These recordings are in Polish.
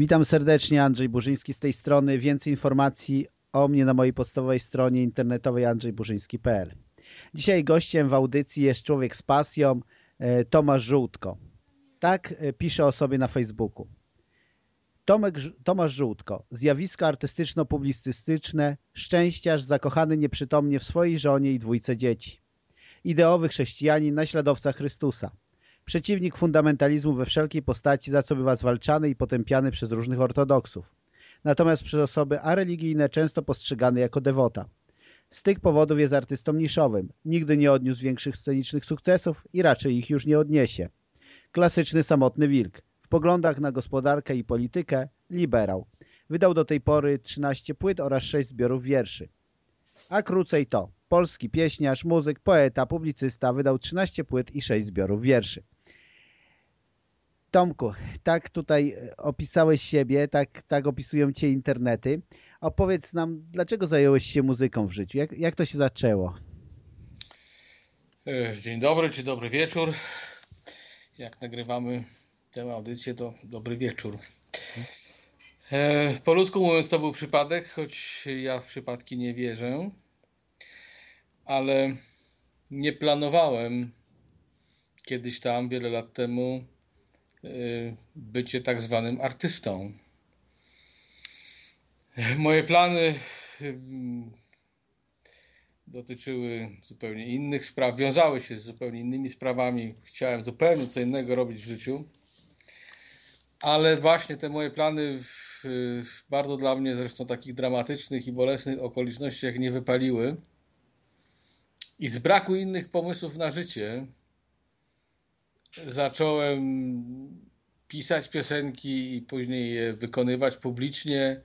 Witam serdecznie, Andrzej Burzyński z tej strony. Więcej informacji o mnie na mojej podstawowej stronie internetowej andrzejburzyński.pl. Dzisiaj gościem w audycji jest człowiek z pasją, e, Tomasz Żółtko. Tak e, pisze o sobie na Facebooku. Tomek, Tomasz Żółtko, zjawisko artystyczno-publicystyczne, szczęściarz zakochany nieprzytomnie w swojej żonie i dwójce dzieci. Ideowy chrześcijanin, naśladowca Chrystusa. Przeciwnik fundamentalizmu we wszelkiej postaci, za co bywa zwalczany i potępiany przez różnych ortodoksów. Natomiast przez osoby areligijne często postrzegany jako dewota. Z tych powodów jest artystą niszowym. Nigdy nie odniósł większych scenicznych sukcesów i raczej ich już nie odniesie. Klasyczny samotny wilk. W poglądach na gospodarkę i politykę liberał. Wydał do tej pory 13 płyt oraz 6 zbiorów wierszy. A krócej to polski pieśniarz, muzyk, poeta, publicysta, wydał 13 płyt i 6 zbiorów wierszy. Tomku, tak tutaj opisałeś siebie, tak, tak opisują cię internety. Opowiedz nam, dlaczego zająłeś się muzyką w życiu? Jak, jak to się zaczęło? E, dzień dobry, dzień dobry wieczór. Jak nagrywamy tę audycję, to dobry wieczór. E, po ludzku mówiąc, to był przypadek, choć ja w przypadki nie wierzę, ale nie planowałem kiedyś tam, wiele lat temu, e, bycie tak zwanym artystą. Moje plany mm, dotyczyły zupełnie innych spraw, wiązały się z zupełnie innymi sprawami. Chciałem zupełnie co innego robić w życiu. Ale właśnie te moje plany w, w bardzo dla mnie zresztą takich dramatycznych i bolesnych okolicznościach nie wypaliły. I z braku innych pomysłów na życie zacząłem pisać piosenki i później je wykonywać publicznie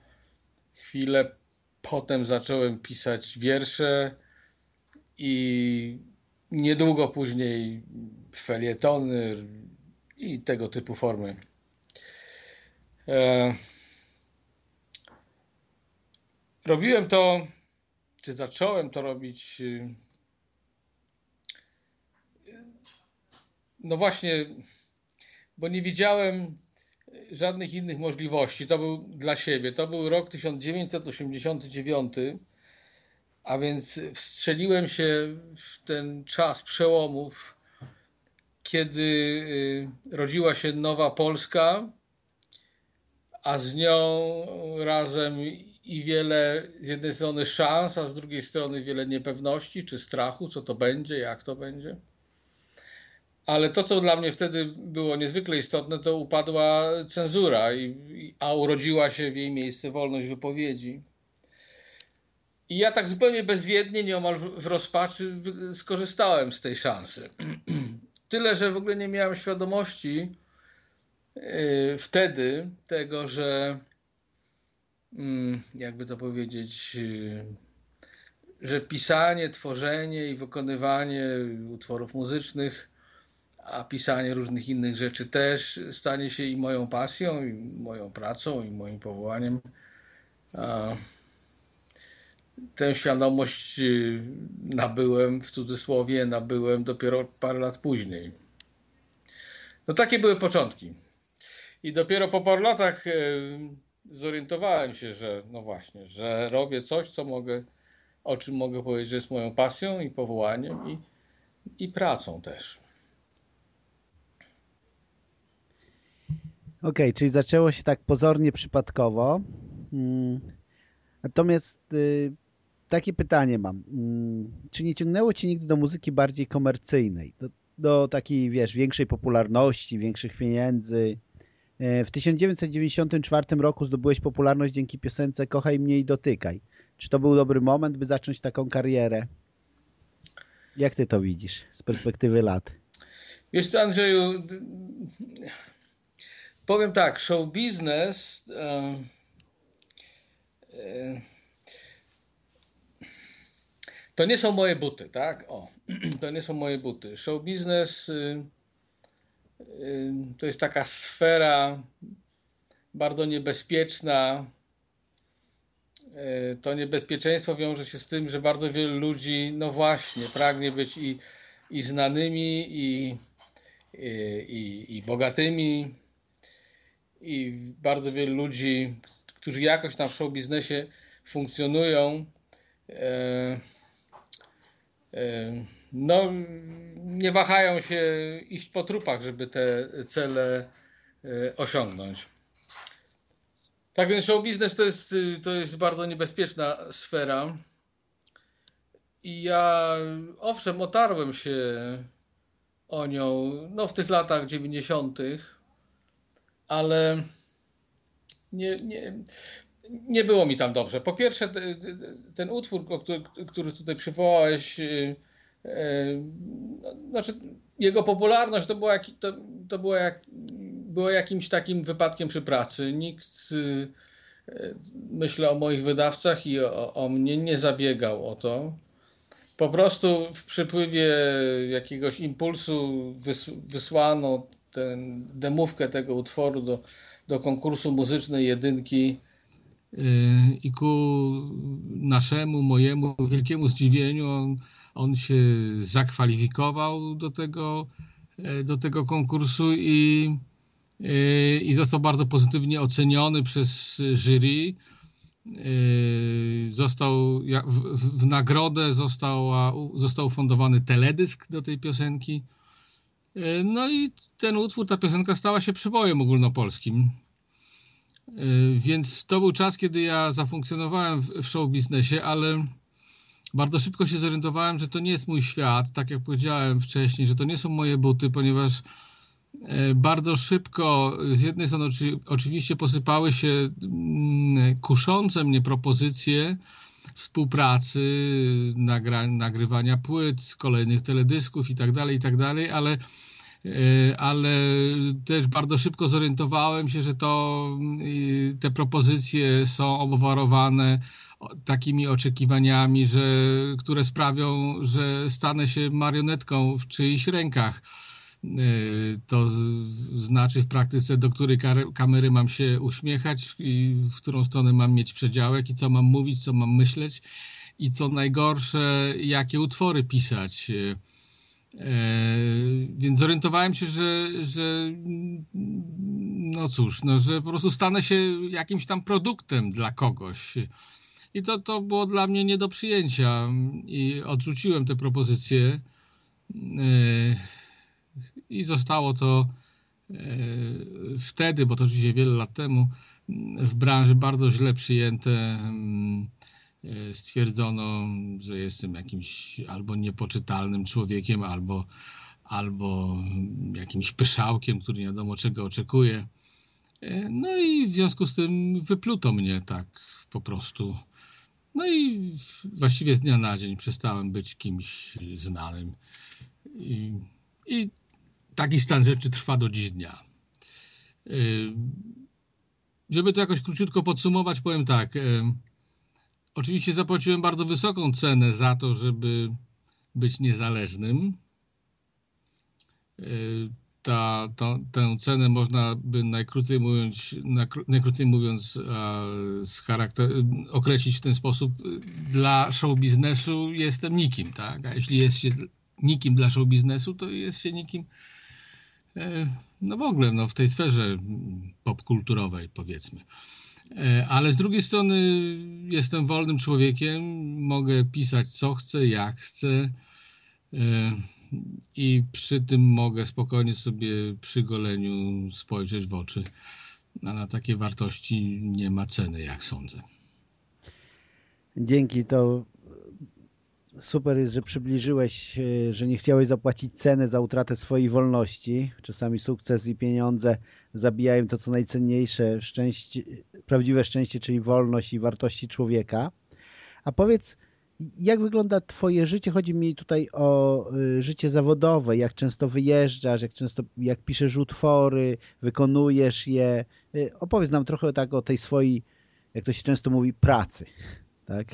Chwilę potem zacząłem pisać wiersze i niedługo później felietony i tego typu formy. E, robiłem to, czy zacząłem to robić. No właśnie, bo nie widziałem żadnych innych możliwości. To był dla siebie. To był rok 1989, a więc wstrzeliłem się w ten czas przełomów, kiedy y, rodziła się nowa Polska, a z nią razem i wiele z jednej strony szans, a z drugiej strony wiele niepewności czy strachu, co to będzie, jak to będzie. Ale to, co dla mnie wtedy było niezwykle istotne, to upadła cenzura, a urodziła się w jej miejsce wolność wypowiedzi. I ja tak zupełnie bezwiednie, nieomal w rozpaczy skorzystałem z tej szansy. Tyle, że w ogóle nie miałem świadomości yy, wtedy tego, że yy, jakby to powiedzieć, yy, że pisanie, tworzenie i wykonywanie utworów muzycznych a pisanie różnych innych rzeczy też stanie się i moją pasją, i moją pracą, i moim powołaniem. Tę świadomość y, nabyłem, w cudzysłowie, nabyłem dopiero parę lat później. No takie były początki. I dopiero po paru latach y, zorientowałem się, że no właśnie, że robię coś, co mogę, o czym mogę powiedzieć, że jest moją pasją i powołaniem i, i pracą też. Okay, czyli zaczęło się tak pozornie przypadkowo. Hmm. Natomiast y, takie pytanie mam. Hmm. Czy nie ciągnęło Cię nigdy do muzyki bardziej komercyjnej? Do, do takiej, wiesz, większej popularności, większych pieniędzy? E, w 1994 roku zdobyłeś popularność dzięki piosence Kochaj mnie i dotykaj. Czy to był dobry moment, by zacząć taką karierę? Jak Ty to widzisz z perspektywy lat? Wiesz co, Andrzeju, Powiem tak, show biznes e, e, to nie są moje buty, tak? O, to nie są moje buty. Show biznes y, y, to jest taka sfera bardzo niebezpieczna. E, to niebezpieczeństwo wiąże się z tym, że bardzo wielu ludzi, no właśnie, pragnie być i, i znanymi, i, i, i bogatymi, i bardzo wielu ludzi, którzy jakoś tam w show biznesie funkcjonują, e, e, no, nie wahają się iść po trupach, żeby te cele e, osiągnąć. Tak więc show biznes to jest, to jest bardzo niebezpieczna sfera. I ja owszem, otarłem się o nią no, w tych latach 90., ale nie, nie, nie było mi tam dobrze. Po pierwsze, ten utwór, który tutaj przywołałeś, y, y, znaczy jego popularność to była, jak, to, to była, jak, była jakimś takim wypadkiem przy pracy. Nikt, y, myślę o moich wydawcach i o, o mnie, nie zabiegał o to. Po prostu w przypływie jakiegoś impulsu wys, wysłano tę demówkę tego utworu do, do konkursu muzycznej jedynki Y, i ku naszemu, mojemu wielkiemu zdziwieniu on, on się zakwalifikował do tego, e, do tego konkursu i, y, i został bardzo pozytywnie oceniony przez jury. Y, został w, w nagrodę został, został ufundowany teledysk do tej piosenki. No i ten utwór, ta piosenka stała się przybojem ogólnopolskim. Y, więc to był czas, kiedy ja zafunkcjonowałem w show biznesie, ale bardzo szybko się zorientowałem, że to nie jest mój świat, tak jak powiedziałem wcześniej, że to nie są moje buty, ponieważ y, bardzo szybko z jednej strony oczywiście posypały się mm, kuszące mnie propozycje współpracy, nagra, nagrywania płyt, kolejnych teledysków itd., tak itd., tak ale E, ale też bardzo szybko zorientowałem się, że to te propozycje są obwarowane takimi oczekiwaniami, że, które sprawią, że stanę się marionetką w czyichś rękach. E, to znaczy w praktyce, do której kamery mam się uśmiechać i w którą stronę mam mieć przedziałek i co mam mówić, co mam myśleć i co najgorsze, jakie utwory pisać. E, więc zorientowałem się, że, że no cóż, no, że po prostu stanę się jakimś tam produktem dla kogoś. I to, to było dla mnie nie do przyjęcia. I odrzuciłem te propozycje. I zostało to e, wtedy, bo to oczywiście wiele lat temu, w branży bardzo źle przyjęte E, stwierdzono, że jestem jakimś albo niepoczytalnym człowiekiem, albo, albo jakimś pyszałkiem, który nie wiadomo czego oczekuje. E, no i w związku z tym wypluto mnie tak po prostu. No i właściwie z dnia na dzień przestałem być kimś znanym. I, i taki stan rzeczy trwa do dziś dnia. E, żeby to jakoś króciutko podsumować, powiem tak. Oczywiście zapłaciłem bardzo wysoką cenę za to, żeby być niezależnym. E, ta, ta, tę cenę można by najkrócej mówiąc, najkrócej mówiąc określić w ten sposób. Dla show biznesu jestem nikim, tak? A jeśli jest się nikim dla show biznesu, to jest się nikim no w ogóle no, w tej sferze popkulturowej powiedzmy. E, ale z drugiej strony jestem wolnym człowiekiem, mogę pisać co chcę, jak chcę e, i przy tym mogę spokojnie sobie przy goleniu spojrzeć w oczy. A na takie wartości nie ma ceny, jak sądzę. Dzięki, to super jest, że przybliżyłeś, e, że nie chciałeś zapłacić cenę za utratę swojej wolności. Czasami sukces i pieniądze zabijają to, co najcenniejsze, szczęście, prawdziwe szczęście, czyli wolność i wartości człowieka. A powiedz, jak wygląda Twoje życie? Chodzi mi tutaj o y, życie zawodowe, jak często wyjeżdżasz, jak często jak piszesz utwory, wykonujesz je. Y, opowiedz nam trochę tak o tej swojej, jak to się często mówi, pracy. Tak?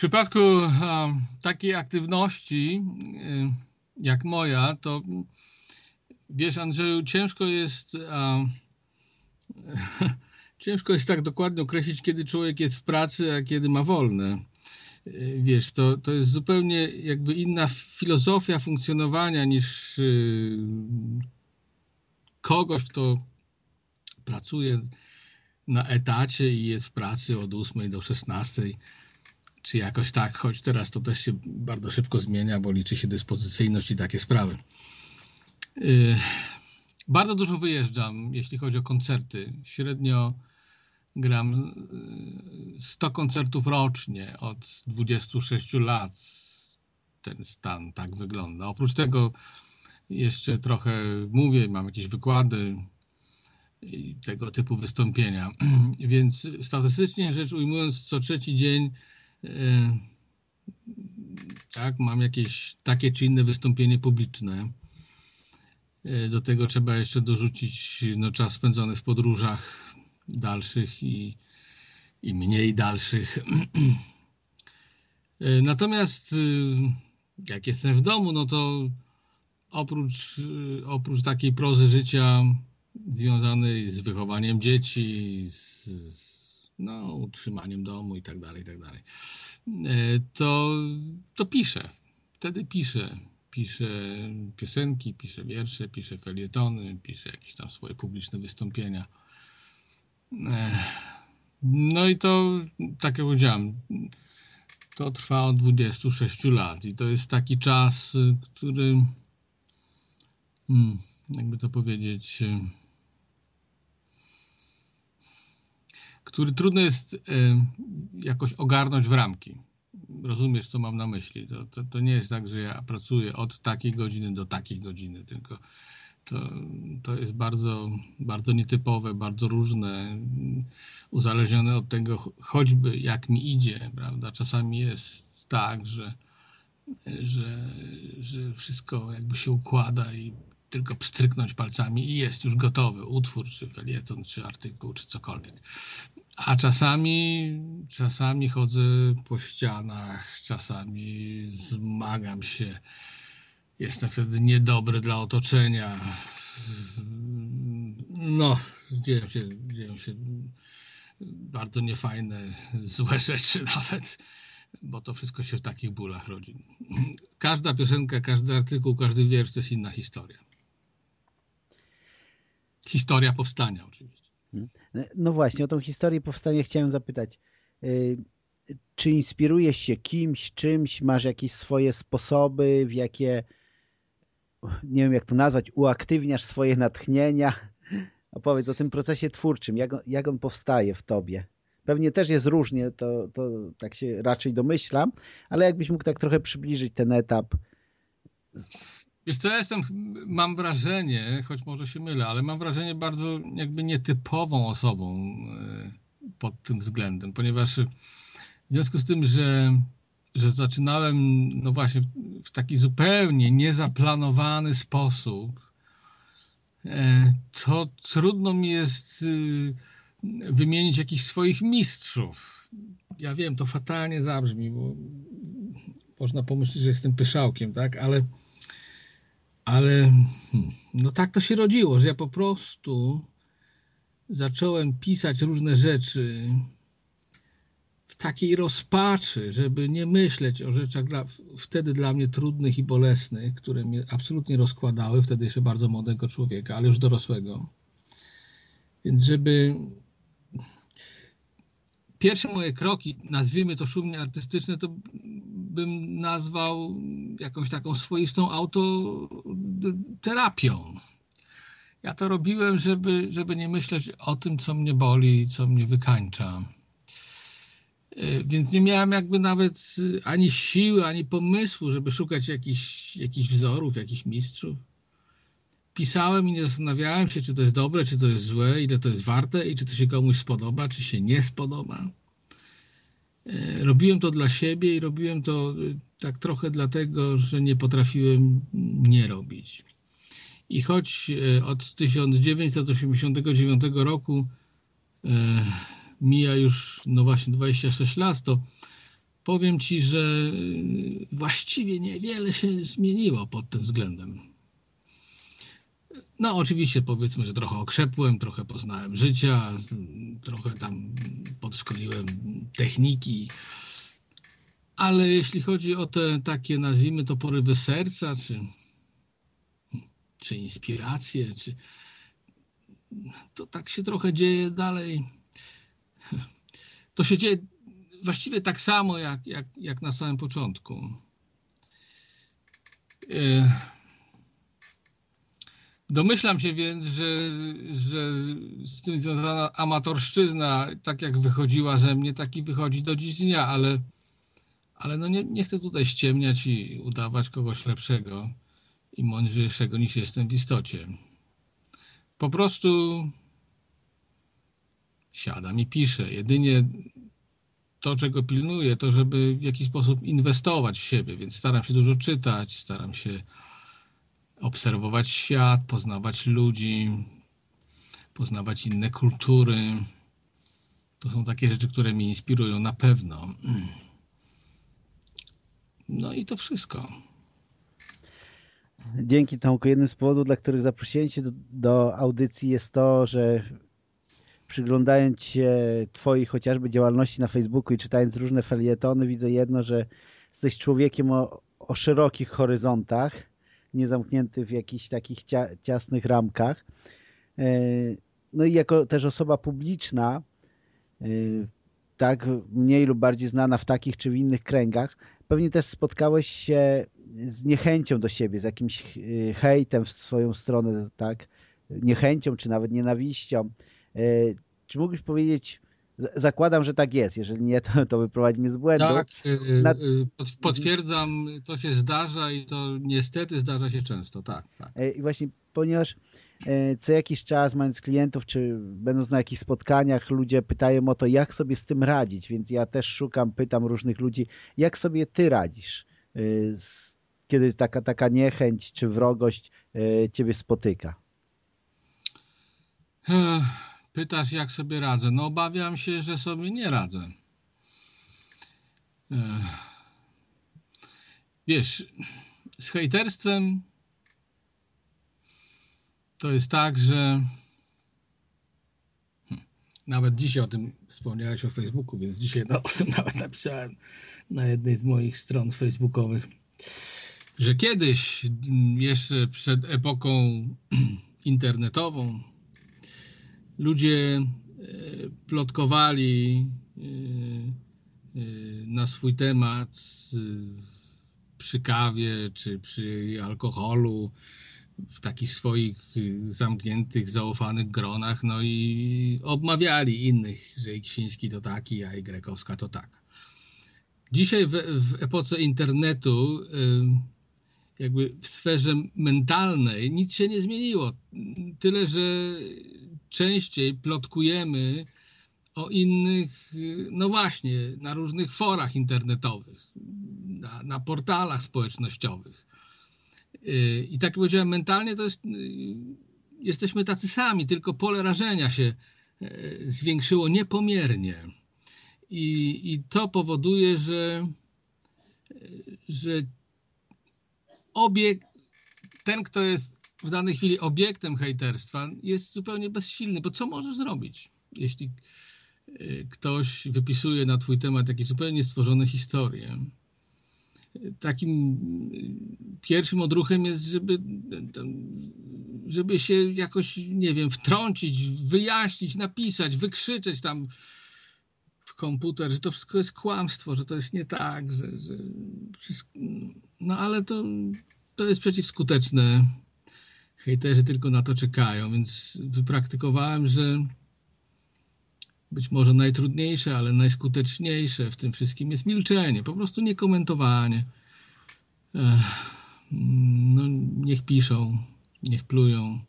Przypadku takiej aktywności jak moja, to wiesz, Andrzeju, ciężko jest. ciężko jest tak dokładnie określić, kiedy człowiek jest w pracy, a kiedy ma wolne. Y, wiesz, to, to jest zupełnie jakby inna filozofia funkcjonowania niż y, kogoś, kto pracuje na etacie i jest w pracy od 8 do 16, czy jakoś tak, choć teraz to też się bardzo szybko zmienia, bo liczy się dyspozycyjność i takie sprawy. Y, bardzo dużo wyjeżdżam, jeśli chodzi o koncerty. Średnio gram 100 y, koncertów rocznie od 26 lat. Ten stan tak wygląda. Oprócz tego jeszcze trochę mówię, mam jakieś wykłady i tego typu wystąpienia. Więc statystycznie rzecz ujmując, co trzeci dzień tak, mam jakieś takie czy inne wystąpienie publiczne. Y, do tego trzeba jeszcze dorzucić no, czas spędzony w podróżach dalszych i, i mniej dalszych. Y, natomiast jak jestem w domu, no to oprócz, y, oprócz takiej prozy życia związanej z wychowaniem dzieci, z, z no, utrzymaniem domu i tak dalej, i tak dalej, e, to, to piszę. Wtedy piszę. Piszę piosenki, piszę wiersze, piszę felietony, piszę jakieś tam swoje publiczne wystąpienia. E, no i to, tak jak powiedziałem, to trwa od 26 lat i to jest taki czas, który hmm, jakby to powiedzieć, który trudno jest jakoś ogarnąć w ramki. Rozumiesz, co mam na myśli. To, to, to nie jest tak, że ja pracuję od takiej godziny do takiej godziny, tylko to, to jest bardzo, bardzo nietypowe, bardzo różne, uzależnione od tego choćby jak mi idzie, prawda? Czasami jest tak, że, że, że wszystko jakby się układa i tylko pstryknąć palcami i jest już gotowy utwór, czy felieton, czy artykuł, czy cokolwiek. A czasami, czasami chodzę po ścianach, czasami zmagam się. Jestem wtedy niedobry dla otoczenia. No, dzieją się, dzieją się bardzo niefajne, złe rzeczy nawet bo to wszystko się w takich bólach rodzi. Każda piosenka, każdy artykuł, każdy wiersz to jest inna historia. Historia powstania oczywiście. No właśnie, o tą historię powstania chciałem zapytać. Y, czy inspirujesz się kimś, czymś, masz jakieś swoje sposoby, w jakie, nie wiem jak to nazwać, uaktywniasz swoje natchnienia? Opowiedz o tym procesie twórczym, jak jak on powstaje w tobie. Pewnie też jest różnie, to, to tak się raczej domyślam, ale jakbyś mógł tak trochę przybliżyć ten etap. Wiesz co, ja jestem, mam wrażenie, choć może się mylę, ale mam wrażenie bardzo jakby nietypową osobą e, pod tym względem, ponieważ w związku z tym, że, że zaczynałem, no właśnie, w taki zupełnie niezaplanowany sposób, e, to trudno mi jest y, wymienić jakichś swoich mistrzów. Ja wiem, to fatalnie zabrzmi, bo można pomyśleć, że jestem pyszałkiem, tak, ale ale hmm, no tak to się rodziło, że ja po prostu zacząłem pisać różne rzeczy w takiej rozpaczy, żeby nie myśleć o rzeczach dla, wtedy dla mnie trudnych i bolesnych, które mnie absolutnie rozkładały, wtedy jeszcze bardzo młodego człowieka, ale już dorosłego. Więc żeby pierwsze moje kroki, nazwijmy to szumnie artystyczne, to bym nazwał jakąś taką swoistą autoterapią. Ja to robiłem, żeby, żeby nie myśleć o tym, co mnie boli, co mnie wykańcza. E, więc nie miałem jakby nawet ani siły, ani pomysłu, żeby szukać jakichś, jakichś wzorów, jakichś mistrzów. Pisałem i nie zastanawiałem się, czy to jest dobre, czy to jest złe, ile to jest warte i czy to się komuś spodoba, czy się nie spodoba. E, robiłem to dla siebie i robiłem to e, tak trochę dlatego, że nie potrafiłem nie robić. I choć e, od 1989 roku mija już, no właśnie, 26 lat, to powiem Ci, że właściwie niewiele się zmieniło pod tym względem. No, oczywiście powiedzmy, że trochę okrzepłem, trochę poznałem życia, trochę tam podszkoliłem techniki, ale jeśli chodzi o te takie, nazwijmy to porywy serca, czy, czy inspiracje, czy to tak się trochę dzieje dalej. To się dzieje właściwie tak samo jak, jak, jak na samym początku. E, domyślam się więc, że, że z tym związana amatorszczyzna, tak jak wychodziła ze mnie, tak i wychodzi do dziś dnia, ale, ale no nie, nie chcę tutaj ściemniać i udawać kogoś lepszego i mądrzejszego niż jestem w istocie. Po prostu siadam i piszę. Jedynie to, czego pilnuję, to żeby w jakiś sposób inwestować w siebie, więc staram się dużo czytać, staram się obserwować świat, poznawać ludzi, poznawać inne kultury. To są takie rzeczy, które mnie inspirują na pewno. No i to wszystko. Dzięki Tomku. Jednym z powodów, dla których zaprosiłem Cię do, do audycji jest to, że przyglądając się Twojej chociażby działalności na Facebooku i czytając różne felietony, widzę jedno, że jesteś człowiekiem o, o szerokich horyzontach, nie zamknięty w jakichś takich cia, ciasnych ramkach. E, no i jako też osoba publiczna, e, tak mniej lub bardziej znana w takich czy w innych kręgach, pewnie też spotkałeś się z niechęcią do siebie, z jakimś e, hejtem w swoją stronę, tak? Niechęcią czy nawet nienawiścią. Czy mógłbyś powiedzieć, zakładam, że tak jest, jeżeli nie, to, to wyprowadź mnie z błędu. Tak, y, Na... Y, potwierdzam, to się zdarza i to niestety zdarza się często, tak. tak. E, I właśnie ponieważ e, co jakiś czas mając klientów, czy będąc na jakichś spotkaniach, ludzie pytają o to, jak sobie z tym radzić, więc ja też szukam, pytam różnych ludzi, jak sobie ty radzisz, kiedy taka, taka niechęć czy wrogość ciebie spotyka? Pytasz, jak sobie radzę. No, obawiam się, że sobie nie radzę. Wiesz, z hejterstwem to jest tak, że hmm, nawet dzisiaj o tym wspomniałeś o Facebooku, więc dzisiaj no, o tym nawet napisałem na jednej z moich stron facebookowych, że kiedyś, jeszcze przed epoką internetową, ludzie e, plotkowali e, e, na swój temat przy kawie czy przy alkoholu w takich swoich zamkniętych, zaufanych gronach, no i obmawiali innych, że Ksiński to taki, a Grekowska to tak. Dzisiaj w, w epoce internetu jakby w sferze mentalnej nic się nie zmieniło. Tyle, że częściej plotkujemy o innych, no właśnie, na różnych forach internetowych, na, na portalach społecznościowych. I tak jak powiedziałem, mentalnie to jest, jesteśmy tacy sami, tylko pole rażenia się e, zwiększyło niepomiernie. I, i to powoduje, że, że obiekt, ten, kto jest w danej chwili obiektem hejterstwa, jest zupełnie bezsilny, bo co możesz zrobić, jeśli y, ktoś wypisuje na twój temat jakieś zupełnie stworzone historie. Takim y, pierwszym odruchem jest, żeby, żeby się jakoś, nie wiem, wtrącić, wyjaśnić, napisać, wykrzyczeć tam w komputer, że to wszystko jest kłamstwo, że to jest nie tak, że, że wszystko... no ale to, to jest przeciwskuteczne hejterzy tylko na to czekają, więc wypraktykowałem, że być może najtrudniejsze, ale najskuteczniejsze w tym wszystkim jest milczenie, po prostu nie komentowanie. No, niech piszą, niech plują.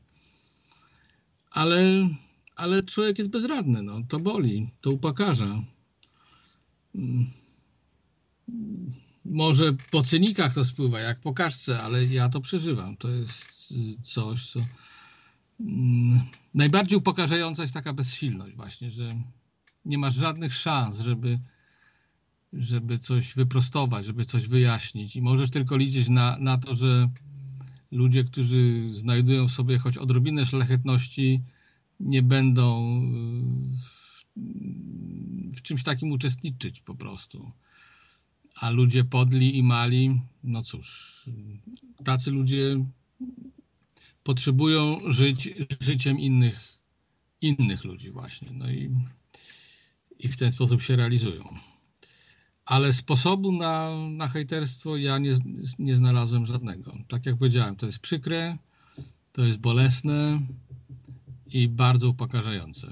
Ale, ale człowiek jest bezradny, no, to boli, to upakarza. Może po cynikach to spływa, jak po kaszce, ale ja to przeżywam. To jest coś, co mm, najbardziej upokarzająca jest taka bezsilność właśnie, że nie masz żadnych szans, żeby, żeby coś wyprostować, żeby coś wyjaśnić i możesz tylko liczyć na, na to, że ludzie, którzy znajdują w sobie choć odrobinę szlachetności, nie będą w, w czymś takim uczestniczyć po prostu. A ludzie podli i mali, no cóż, tacy ludzie potrzebują żyć życiem innych innych ludzi właśnie. No i, i w ten sposób się realizują. Ale sposobu na, na hejterstwo ja nie, nie znalazłem żadnego. Tak jak powiedziałem, to jest przykre, to jest bolesne i bardzo upokarzające.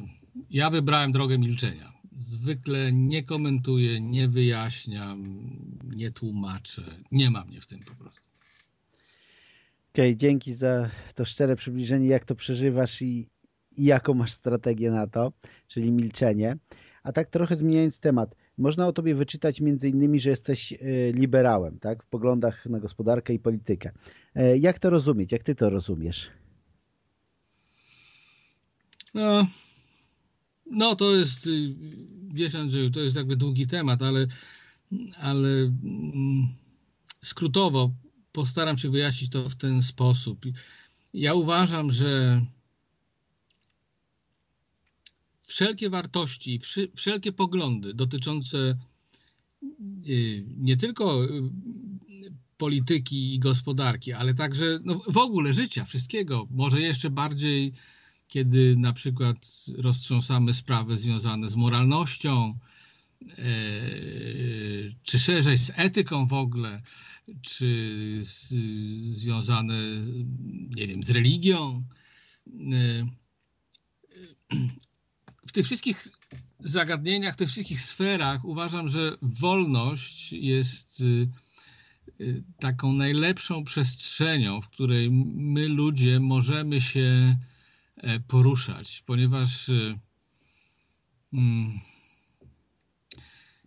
Ja wybrałem drogę milczenia. Zwykle nie komentuję, nie wyjaśniam, nie tłumaczę. Nie ma mnie w tym po prostu. Okej, okay, dzięki za to szczere przybliżenie, jak to przeżywasz i, i jaką masz strategię na to, czyli milczenie. A tak trochę zmieniając temat, można o tobie wyczytać między innymi, że jesteś e, liberałem, tak? W poglądach na gospodarkę i politykę. E, jak to rozumieć? Jak ty to rozumiesz? No, no to jest, y, wiesz Andrzeju, to jest jakby długi temat, ale, ale mm, skrótowo postaram się wyjaśnić to w ten sposób. Ja uważam, że wszelkie wartości, wszelkie poglądy dotyczące y, nie tylko y, polityki i gospodarki, ale także no, w ogóle życia, wszystkiego, może jeszcze bardziej, kiedy na przykład roztrząsamy sprawy związane z moralnością, e, czy szerzej z etyką w ogóle, czy z, związane, nie wiem, z religią. E, w tych wszystkich zagadnieniach, w tych wszystkich sferach uważam, że wolność jest y, taką najlepszą przestrzenią, w której my ludzie możemy się e, poruszać, ponieważ y, mm,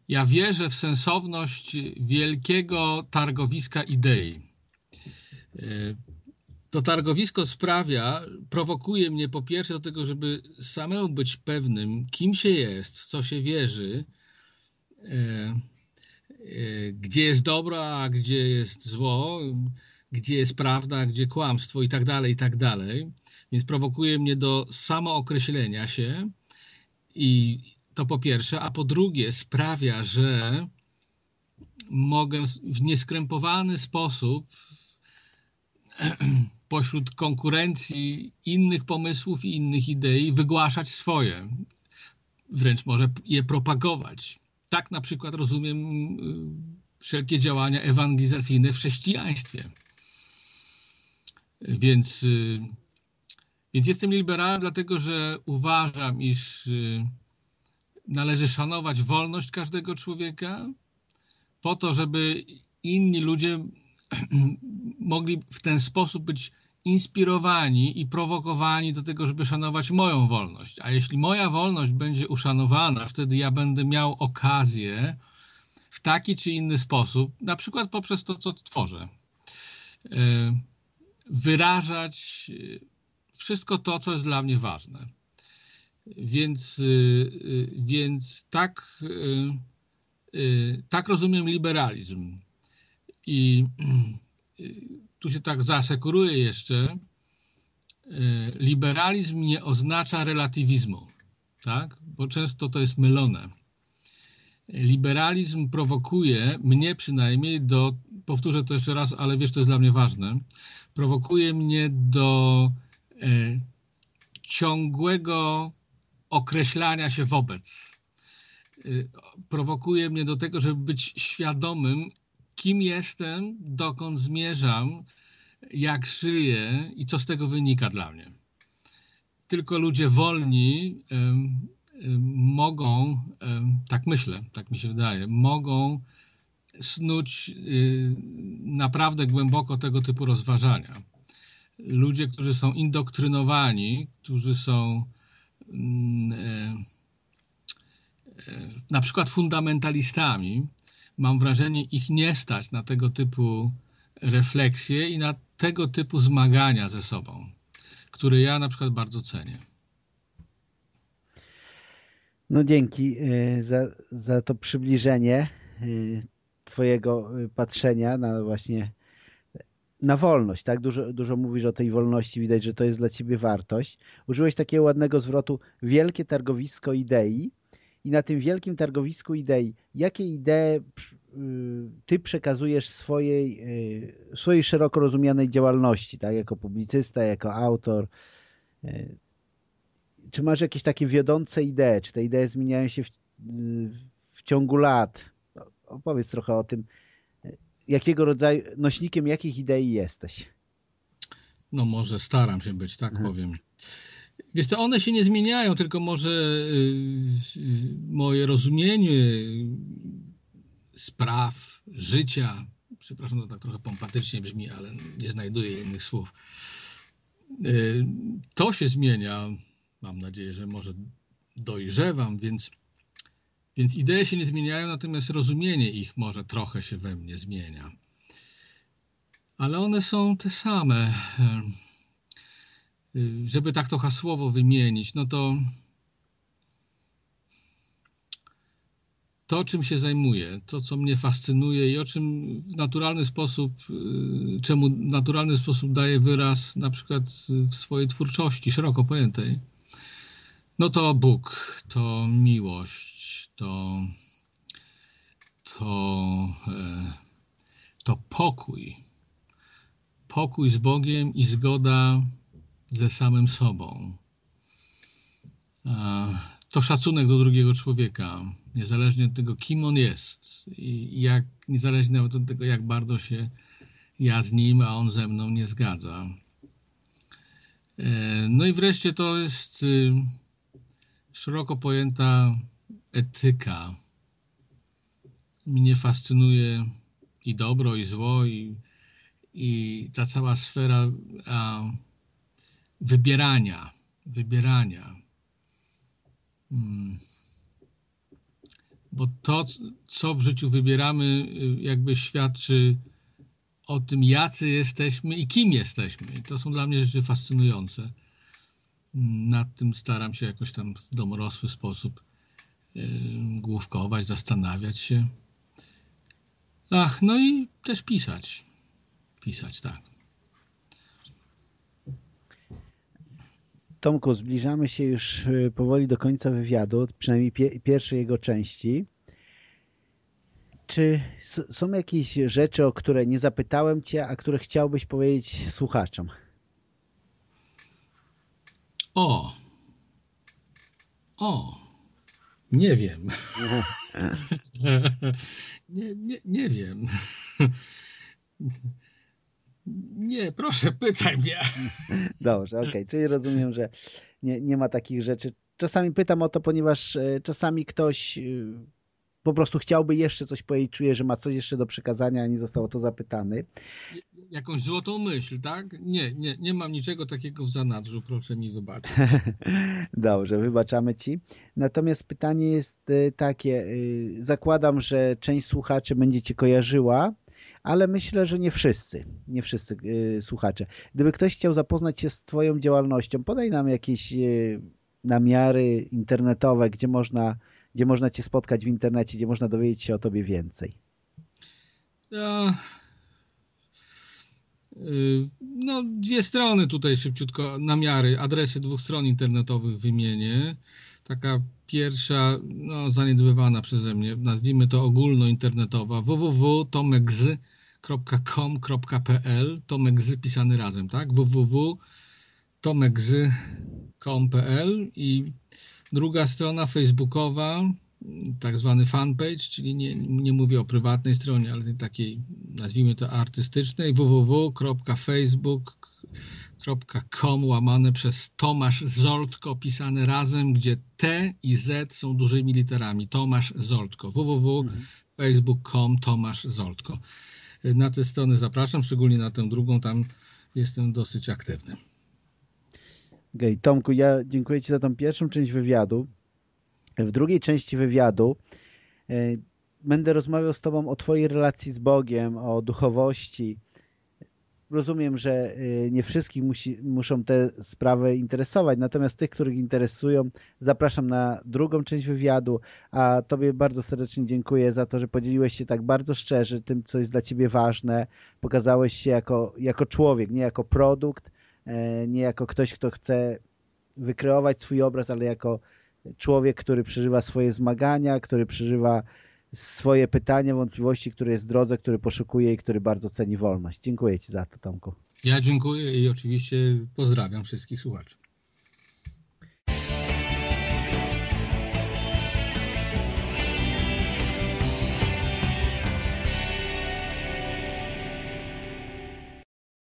ja wierzę w sensowność wielkiego targowiska idei. E, to targowisko sprawia, prowokuje mnie po pierwsze do tego, żeby samemu być pewnym, kim się jest, co się wierzy, e, e, gdzie jest dobro, a gdzie jest zło, gdzie jest prawda, gdzie kłamstwo i tak dalej, i tak dalej. Więc prowokuje mnie do samookreślenia się i to po pierwsze, a po drugie sprawia, że mogę w nieskrępowany sposób pośród konkurencji innych pomysłów i innych idei wygłaszać swoje, wręcz może je propagować. Tak na przykład rozumiem y, wszelkie działania ewangelizacyjne w chrześcijaństwie. Więc, y, więc jestem liberałem, dlatego że uważam, iż y, należy szanować wolność każdego człowieka, po to, żeby inni ludzie mogli w ten sposób być inspirowani i prowokowani do tego, żeby szanować moją wolność. A jeśli moja wolność będzie uszanowana, wtedy ja będę miał okazję w taki czy inny sposób, na przykład poprzez to, co tworzę, e, wyrażać wszystko to, co jest dla mnie ważne. Więc, e, e, więc tak, tak rozumiem liberalizm. I tu się tak zasekuruję jeszcze, liberalizm nie oznacza relatywizmu, tak? bo często to jest mylone. Liberalizm prowokuje mnie przynajmniej do, powtórzę to jeszcze raz, ale wiesz, to jest dla mnie ważne, prowokuje mnie do ciągłego określania się wobec. E, prowokuje mnie do tego, żeby być świadomym kim jestem, dokąd zmierzam, jak żyję i co z tego wynika dla mnie. Tylko ludzie wolni um, mogą, tak myślę, tak mi się wydaje, mogą snuć y, naprawdę głęboko tego typu rozważania. Ludzie, którzy są indoktrynowani, którzy są mm, e, e, na przykład fundamentalistami, mam wrażenie, ich nie stać na tego typu refleksje i na tego typu zmagania ze sobą, które ja na przykład bardzo cenię. No dzięki e, za, za to przybliżenie Twojego patrzenia na właśnie na wolność, tak? Dużo, dużo mówisz o tej wolności, widać, że to jest dla Ciebie wartość. Użyłeś takiego ładnego zwrotu, wielkie targowisko idei, i na tym wielkim targowisku idei, jakie idee y, ty przekazujesz swojej, y, swojej szeroko rozumianej działalności, tak? jako publicysta, jako autor. Y, czy masz jakieś takie wiodące idee? Czy te idee zmieniają się w, w ciągu lat? Opowiedz trochę o tym, jakiego rodzaju, nośnikiem jakich idei jesteś? No może staram się być, tak mhm. powiem. Wiesz co, one się nie zmieniają, tylko może y, y, moje rozumienie spraw, życia, przepraszam, to tak trochę pompatycznie brzmi, ale nie znajduję innych słów. Y, to się zmienia, mam nadzieję, że może dojrzewam, więc, więc idee się nie zmieniają, natomiast rozumienie ich może trochę się we mnie zmienia. Ale one są te same. Y, żeby tak to hasłowo wymienić, no to to, czym się zajmuję, to, co mnie fascynuje i o czym w naturalny sposób, y, czemu w naturalny sposób daję wyraz na przykład w swojej twórczości, szeroko pojętej, no to Bóg, to miłość, to, to, e, to pokój. Pokój z Bogiem i zgoda ze samym sobą. To szacunek do drugiego człowieka, niezależnie od tego, kim on jest i jak, niezależnie od tego, jak bardzo się ja z nim, a on ze mną nie zgadza. E, no i wreszcie to jest y, szeroko pojęta etyka. Mnie fascynuje i dobro, i zło, i, i ta cała sfera a, wybierania, wybierania. Hmm. Bo to, co w życiu wybieramy, jakby świadczy o tym, jacy jesteśmy i kim jesteśmy. I to są dla mnie rzeczy fascynujące. Hmm, nad tym staram się jakoś tam w domorosły sposób główkować, zastanawiać się. Ach, no i też pisać. Pisać, tak. Tomku, zbliżamy się już y, powoli do końca wywiadu, przynajmniej pie pierwszej jego części. Czy są jakieś rzeczy, o które nie zapytałem Cię, a które chciałbyś powiedzieć słuchaczom? O! O! Nie wiem. nie, nie, nie wiem. Nie, proszę, pytaj mnie. Dobrze, okej. Okay. Czyli rozumiem, że nie, nie ma takich rzeczy. Czasami pytam o to, ponieważ e, czasami ktoś e, po prostu chciałby jeszcze coś powiedzieć, czuje, że ma coś jeszcze do przekazania, a nie został o to zapytany. Jakąś złotą myśl, tak? Nie, nie, nie mam niczego takiego w zanadrzu, proszę mi wybaczyć. Dobrze, wybaczamy Ci. Natomiast pytanie jest e, takie, zakładam, że część słuchaczy będzie Cię kojarzyła, ale myślę, że nie wszyscy, nie wszyscy yy, słuchacze. Gdyby ktoś chciał zapoznać się z Twoją działalnością, podaj nam jakieś yy, namiary internetowe, gdzie można, gdzie można Cię spotkać w internecie, gdzie można dowiedzieć się o Tobie więcej. Ja... Y, no, dwie strony tutaj szybciutko, namiary, adresy dwóch stron internetowych wymienię. Taka pierwsza, no, zaniedbywana przeze mnie, nazwijmy to ogólnointernetowa, Tomek z pisany razem, tak? www.tomekzy.com.pl i druga strona facebookowa, tak zwany fanpage, czyli nie, nie mówię o prywatnej stronie, ale takiej, nazwijmy to artystycznej, www.facebook.com łamane przez Tomasz Zoltko pisane razem, gdzie T i Z są dużymi literami. Tomasz Zoltko. www.facebook.com Tomasz Zoltko na te strony zapraszam, szczególnie na tę drugą, tam jestem dosyć aktywny. Okay. Tomku, ja dziękuję Ci za tą pierwszą część wywiadu. W drugiej części wywiadu e, będę rozmawiał z Tobą o Twojej relacji z Bogiem, o duchowości, rozumiem, że y, nie wszystkich musi, muszą te sprawy interesować, natomiast tych, których interesują, zapraszam na drugą część wywiadu, a Tobie bardzo serdecznie dziękuję za to, że podzieliłeś się tak bardzo szczerze tym, co jest dla Ciebie ważne, pokazałeś się jako, jako człowiek, nie jako produkt, e, nie jako ktoś, kto chce wykreować swój obraz, ale jako człowiek, który przeżywa swoje zmagania, który przeżywa swoje pytania, wątpliwości, który jest w drodze, który poszukuje i który bardzo ceni wolność. Dziękuję Ci za to, Tomku. Ja dziękuję i oczywiście pozdrawiam wszystkich słuchaczy.